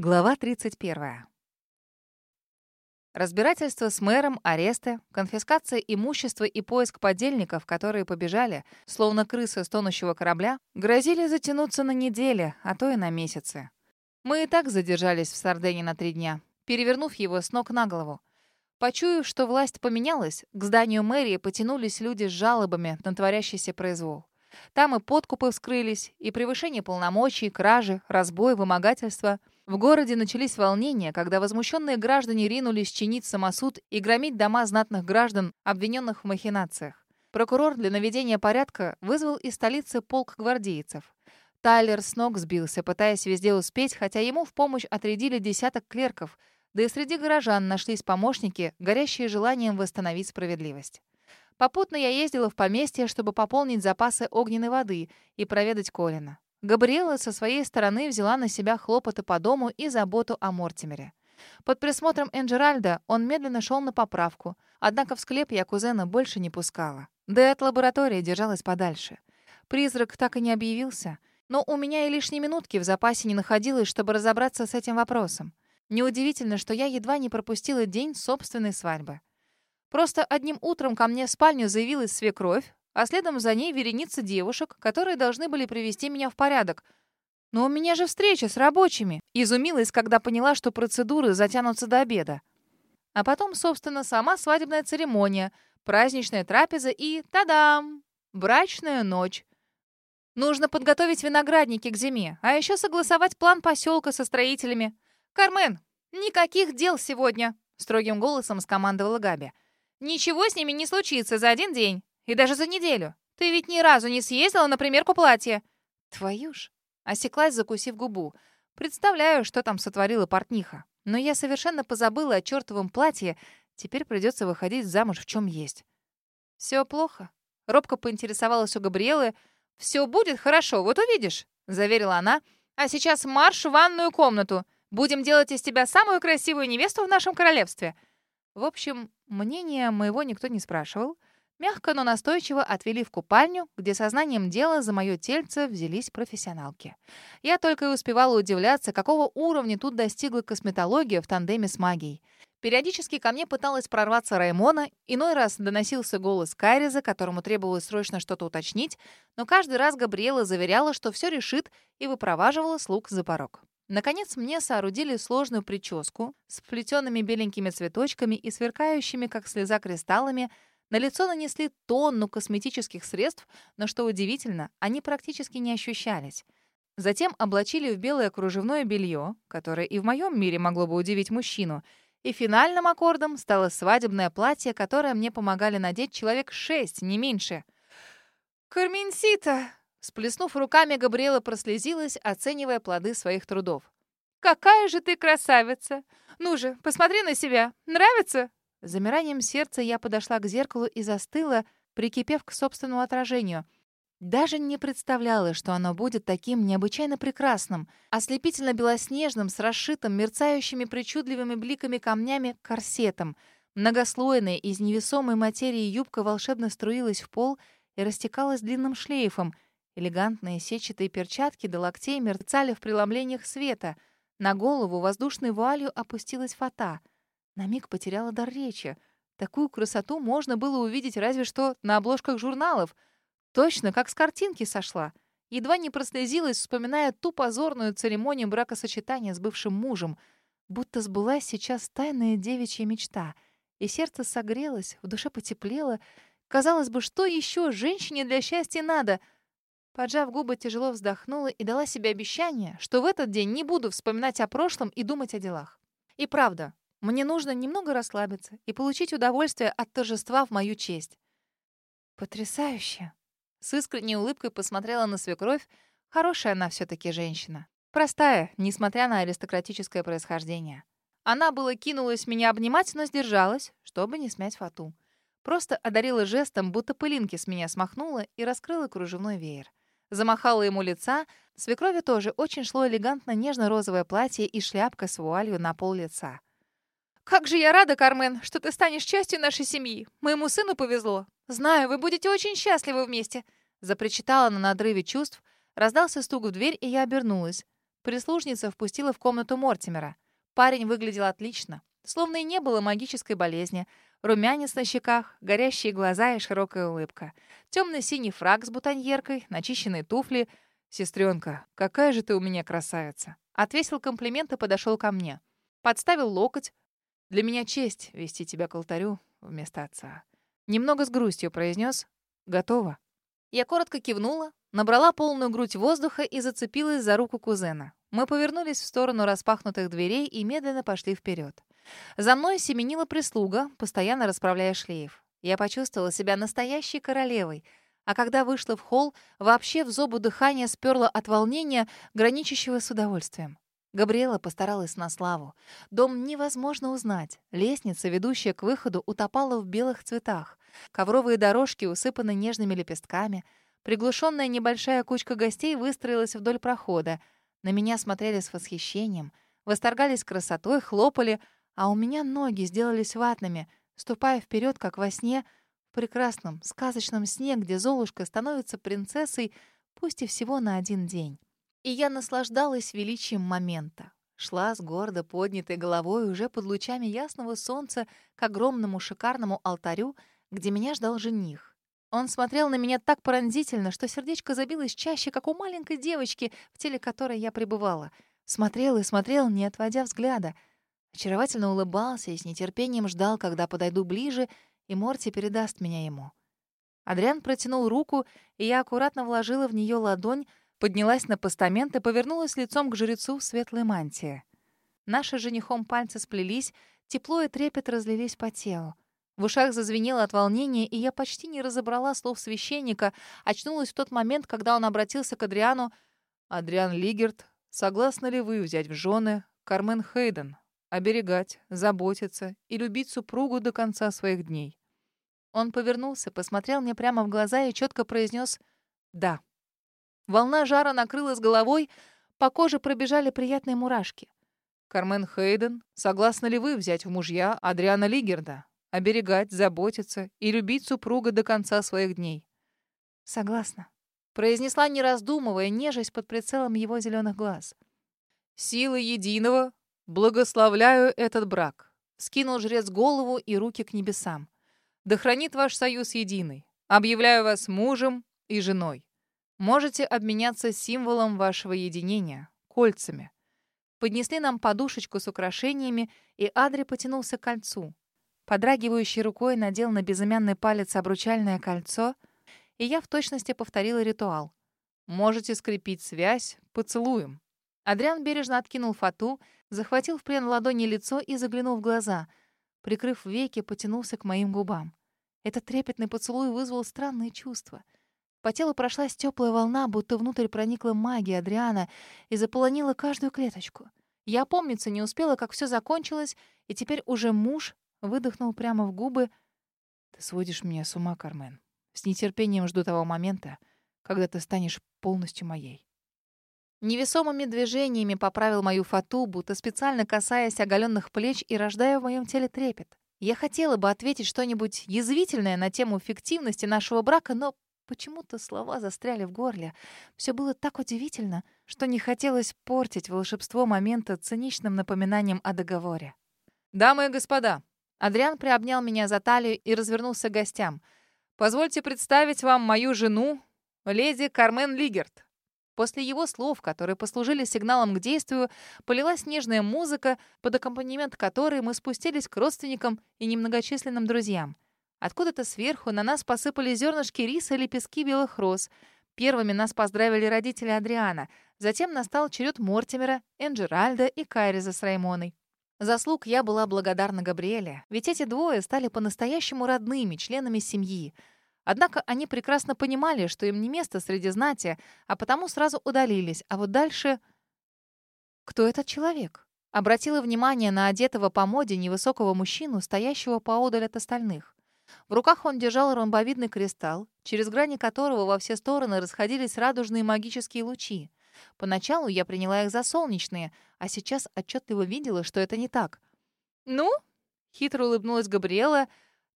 Глава 31. Разбирательство с мэром, аресты, конфискация имущества и поиск подельников, которые побежали, словно крысы с тонущего корабля, грозили затянуться на недели, а то и на месяцы. Мы и так задержались в Сардене на три дня, перевернув его с ног на голову. Почуяв, что власть поменялась, к зданию мэрии потянулись люди с жалобами на творящийся произвол. Там и подкупы вскрылись, и превышение полномочий, кражи, разбой, вымогательство — в городе начались волнения, когда возмущенные граждане ринулись чинить самосуд и громить дома знатных граждан, обвиненных в махинациях. Прокурор для наведения порядка вызвал из столицы полк гвардейцев. Тайлер с ног сбился, пытаясь везде успеть, хотя ему в помощь отрядили десяток клерков, да и среди горожан нашлись помощники, горящие желанием восстановить справедливость. Попутно я ездила в поместье, чтобы пополнить запасы огненной воды и проведать Колина. Габриэла со своей стороны взяла на себя хлопоты по дому и заботу о Мортимере. Под присмотром Энджеральда он медленно шел на поправку, однако в склеп я кузена больше не пускала. Да и от лаборатории держалась подальше. Призрак так и не объявился, но у меня и лишней минутки в запасе не находилось, чтобы разобраться с этим вопросом. Неудивительно, что я едва не пропустила день собственной свадьбы. Просто одним утром ко мне в спальню заявилась свекровь, а следом за ней вереница девушек, которые должны были привести меня в порядок. «Но у меня же встреча с рабочими!» Изумилась, когда поняла, что процедуры затянутся до обеда. А потом, собственно, сама свадебная церемония, праздничная трапеза и, тадам, брачная ночь. Нужно подготовить виноградники к зиме, а еще согласовать план поселка со строителями. «Кармен, никаких дел сегодня!» — строгим голосом скомандовала Габи. «Ничего с ними не случится за один день. И даже за неделю. Ты ведь ни разу не съездила на примерку платья. Твою ж. Осеклась, закусив губу. Представляю, что там сотворила портниха. Но я совершенно позабыла о чертовом платье. Теперь придется выходить замуж в чем есть. Все плохо. Робко поинтересовалась у Габриэлы. Все будет хорошо, вот увидишь, заверила она. А сейчас марш в ванную комнату. Будем делать из тебя самую красивую невесту в нашем королевстве. В общем, мнения моего никто не спрашивал. Мягко, но настойчиво отвели в купальню, где сознанием дела за мое тельце взялись профессионалки. Я только и успевала удивляться, какого уровня тут достигла косметология в тандеме с магией. Периодически ко мне пыталась прорваться Раймона, иной раз доносился голос Кайриза, которому требовалось срочно что-то уточнить, но каждый раз Габриэла заверяла, что все решит, и выпроваживала слуг за порог. Наконец мне соорудили сложную прическу с вплетенными беленькими цветочками и сверкающими, как слеза, кристаллами — на лицо нанесли тонну косметических средств, но, что удивительно, они практически не ощущались. Затем облачили в белое кружевное белье, которое и в моем мире могло бы удивить мужчину, и финальным аккордом стало свадебное платье, которое мне помогали надеть человек шесть, не меньше. «Карменсита!» Сплеснув руками, Габриэла прослезилась, оценивая плоды своих трудов. «Какая же ты красавица! Ну же, посмотри на себя! Нравится?» Замиранием сердца я подошла к зеркалу и застыла, прикипев к собственному отражению. Даже не представляла, что оно будет таким необычайно прекрасным, ослепительно белоснежным, с расшитым, мерцающими причудливыми бликами камнями корсетом. Многослойная из невесомой материи юбка волшебно струилась в пол и растекалась длинным шлейфом. Элегантные сетчатые перчатки до локтей мерцали в преломлениях света. На голову воздушной вуалью опустилась фата — на миг потеряла дар речи. Такую красоту можно было увидеть разве что на обложках журналов. Точно, как с картинки сошла. Едва не прослезилась, вспоминая ту позорную церемонию бракосочетания с бывшим мужем. Будто сбылась сейчас тайная девичья мечта. И сердце согрелось, в душе потеплело. Казалось бы, что еще женщине для счастья надо? Поджав губы, тяжело вздохнула и дала себе обещание, что в этот день не буду вспоминать о прошлом и думать о делах. И правда, мне нужно немного расслабиться и получить удовольствие от торжества в мою честь. Потрясающе. С искренней улыбкой посмотрела на свекровь. Хорошая она все таки женщина. Простая, несмотря на аристократическое происхождение. Она было кинулась меня обнимать, но сдержалась, чтобы не смять фату. Просто одарила жестом, будто пылинки с меня смахнула и раскрыла кружевной веер. Замахала ему лица. Свекрови тоже очень шло элегантно нежно-розовое платье и шляпка с вуалью на пол лица. «Как же я рада, Кармен, что ты станешь частью нашей семьи. Моему сыну повезло. Знаю, вы будете очень счастливы вместе», — запричитала на надрыве чувств. Раздался стук в дверь, и я обернулась. Прислужница впустила в комнату Мортимера. Парень выглядел отлично, словно и не было магической болезни. Румянец на щеках, горящие глаза и широкая улыбка. Темно-синий фраг с бутоньеркой, начищенные туфли. «Сестренка, какая же ты у меня красавица!» Отвесил комплимент и подошел ко мне. Подставил локоть. «Для меня честь вести тебя к алтарю вместо отца». Немного с грустью произнес «Готово». Я коротко кивнула, набрала полную грудь воздуха и зацепилась за руку кузена. Мы повернулись в сторону распахнутых дверей и медленно пошли вперед. За мной семенила прислуга, постоянно расправляя шлейф. Я почувствовала себя настоящей королевой, а когда вышла в холл, вообще в зобу дыхание сперло от волнения, граничащего с удовольствием. Габриэла постаралась на славу. Дом невозможно узнать. Лестница, ведущая к выходу, утопала в белых цветах. Ковровые дорожки усыпаны нежными лепестками. Приглушенная небольшая кучка гостей выстроилась вдоль прохода. На меня смотрели с восхищением, восторгались красотой, хлопали, а у меня ноги сделались ватными, ступая вперед, как во сне, в прекрасном, сказочном сне, где Золушка становится принцессой, пусть и всего на один день. И я наслаждалась величием момента. Шла с гордо поднятой головой уже под лучами ясного солнца к огромному шикарному алтарю, где меня ждал жених. Он смотрел на меня так пронзительно, что сердечко забилось чаще, как у маленькой девочки, в теле которой я пребывала. Смотрел и смотрел, не отводя взгляда. Очаровательно улыбался и с нетерпением ждал, когда подойду ближе, и Морти передаст меня ему. Адриан протянул руку, и я аккуратно вложила в нее ладонь, поднялась на постамент и повернулась лицом к жрецу в светлой мантии. Наши женихом пальцы сплелись, тепло и трепет разлились по телу. В ушах зазвенело от волнения, и я почти не разобрала слов священника, очнулась в тот момент, когда он обратился к Адриану. «Адриан Лигерт, согласны ли вы взять в жены Кармен Хейден, оберегать, заботиться и любить супругу до конца своих дней?» Он повернулся, посмотрел мне прямо в глаза и четко произнес «да». Волна жара накрыла с головой, по коже пробежали приятные мурашки. «Кармен Хейден, согласны ли вы взять в мужья Адриана Лигерда, оберегать, заботиться и любить супруга до конца своих дней?» «Согласна», — произнесла, не раздумывая, нежесть под прицелом его зеленых глаз. «Силы единого благословляю этот брак», — скинул жрец голову и руки к небесам. «Да хранит ваш союз единый. Объявляю вас мужем и женой. Можете обменяться символом вашего единения — кольцами. Поднесли нам подушечку с украшениями, и Адри потянулся к кольцу. Подрагивающей рукой надел на безымянный палец обручальное кольцо, и я в точности повторила ритуал. Можете скрепить связь поцелуем. Адриан бережно откинул фату, захватил в плен ладони лицо и заглянул в глаза. Прикрыв веки, потянулся к моим губам. Этот трепетный поцелуй вызвал странные чувства — по телу прошлась теплая волна, будто внутрь проникла магия Адриана и заполонила каждую клеточку. Я помниться не успела, как все закончилось, и теперь уже муж выдохнул прямо в губы. «Ты сводишь меня с ума, Кармен. С нетерпением жду того момента, когда ты станешь полностью моей». Невесомыми движениями поправил мою фату, будто специально касаясь оголенных плеч и рождая в моем теле трепет. Я хотела бы ответить что-нибудь язвительное на тему фиктивности нашего брака, но Почему-то слова застряли в горле. Все было так удивительно, что не хотелось портить волшебство момента циничным напоминанием о договоре. «Дамы и господа!» Адриан приобнял меня за талию и развернулся к гостям. «Позвольте представить вам мою жену, леди Кармен Лигерт». После его слов, которые послужили сигналом к действию, полилась нежная музыка, под аккомпанемент которой мы спустились к родственникам и немногочисленным друзьям — Откуда-то сверху на нас посыпали зернышки риса и лепестки белых роз. Первыми нас поздравили родители Адриана. Затем настал черед Мортимера, Энджеральда и Кайриза с Раймоной. Заслуг я была благодарна Габриэле, ведь эти двое стали по-настоящему родными членами семьи. Однако они прекрасно понимали, что им не место среди знати, а потому сразу удалились. А вот дальше... Кто этот человек? Обратила внимание на одетого по моде невысокого мужчину, стоящего поодаль от остальных. В руках он держал ромбовидный кристалл, через грани которого во все стороны расходились радужные магические лучи. Поначалу я приняла их за солнечные, а сейчас отчетливо видела, что это не так. «Ну?» — хитро улыбнулась Габриэла.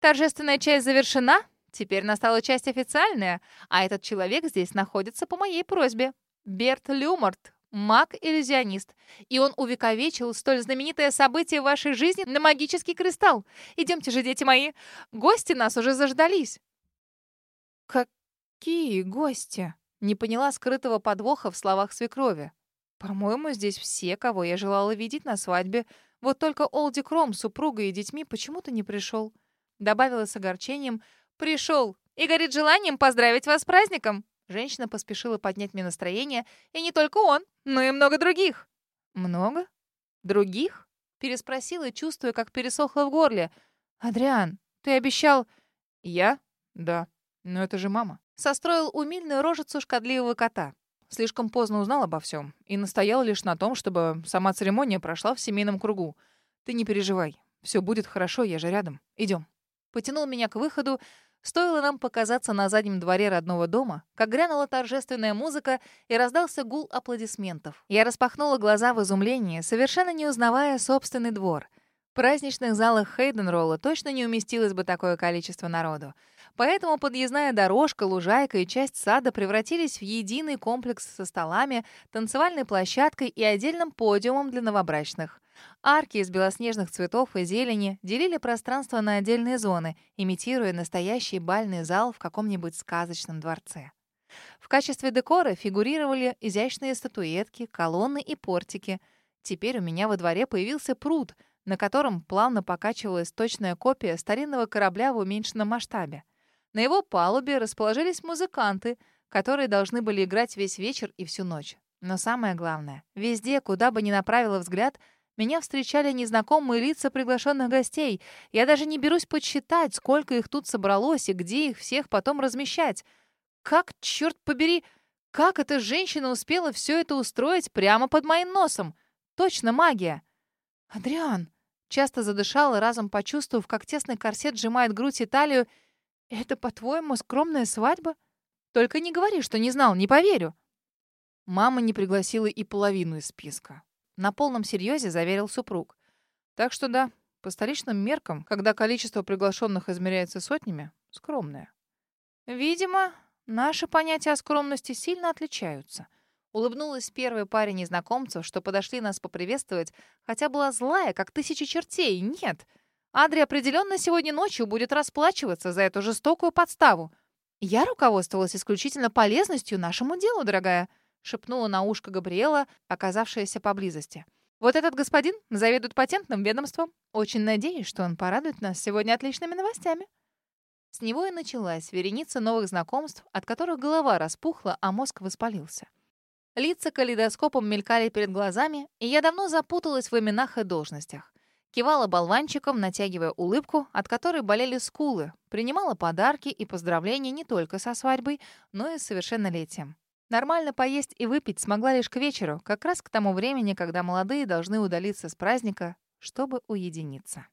«Торжественная часть завершена. Теперь настала часть официальная, а этот человек здесь находится по моей просьбе. Берт Люмарт, Маг-иллюзионист. И он увековечил столь знаменитое событие в вашей жизни на магический кристалл. Идемте же, дети мои. Гости нас уже заждались. Какие гости? Не поняла скрытого подвоха в словах свекрови. По-моему, здесь все, кого я желала видеть на свадьбе. Вот только Олди Кром, супругой и детьми, почему-то не пришел. Добавила с огорчением. Пришел и горит желанием поздравить вас с праздником. Женщина поспешила поднять мне настроение. И не только он, но и много других. Много? Других? Переспросила, чувствуя, как пересохло в горле. «Адриан, ты обещал...» «Я? Да. Но это же мама». Состроил умильную рожицу шкодливого кота. Слишком поздно узнал обо всем и настоял лишь на том, чтобы сама церемония прошла в семейном кругу. Ты не переживай. Все будет хорошо, я же рядом. Идем. Потянул меня к выходу. Стоило нам показаться на заднем дворе родного дома, как грянула торжественная музыка и раздался гул аплодисментов. Я распахнула глаза в изумлении, совершенно не узнавая собственный двор. Праздничных залах Хейденролла точно не уместилось бы такое количество народу. Поэтому подъездная дорожка, лужайка и часть сада превратились в единый комплекс со столами, танцевальной площадкой и отдельным подиумом для новобрачных. Арки из белоснежных цветов и зелени делили пространство на отдельные зоны, имитируя настоящий бальный зал в каком-нибудь сказочном дворце. В качестве декора фигурировали изящные статуэтки, колонны и портики. Теперь у меня во дворе появился пруд, на котором плавно покачивалась точная копия старинного корабля в уменьшенном масштабе. На его палубе расположились музыканты, которые должны были играть весь вечер и всю ночь. Но самое главное, везде, куда бы ни направила взгляд, меня встречали незнакомые лица приглашенных гостей. Я даже не берусь подсчитать, сколько их тут собралось и где их всех потом размещать. Как, черт побери, как эта женщина успела все это устроить прямо под моим носом? Точно магия. «Адриан!» Часто задышала, разом почувствовав, как тесный корсет сжимает грудь и талию, «Это, по-твоему, скромная свадьба? Только не говори, что не знал, не поверю». Мама не пригласила и половину из списка. На полном серьезе заверил супруг. Так что да, по столичным меркам, когда количество приглашенных измеряется сотнями, скромное. Видимо, наши понятия о скромности сильно отличаются. Улыбнулась первый парень незнакомцев, что подошли нас поприветствовать, хотя была злая, как тысячи чертей. Нет, Адри определенно сегодня ночью будет расплачиваться за эту жестокую подставу. Я руководствовалась исключительно полезностью нашему делу, дорогая, шепнула на ушко Габриэла, оказавшаяся поблизости. Вот этот господин заведует патентным ведомством. Очень надеюсь, что он порадует нас сегодня отличными новостями. С него и началась вереница новых знакомств, от которых голова распухла, а мозг воспалился. Лица калейдоскопом мелькали перед глазами, и я давно запуталась в именах и должностях. Кивала болванчиком, натягивая улыбку, от которой болели скулы, принимала подарки и поздравления не только со свадьбой, но и с совершеннолетием. Нормально поесть и выпить смогла лишь к вечеру, как раз к тому времени, когда молодые должны удалиться с праздника, чтобы уединиться.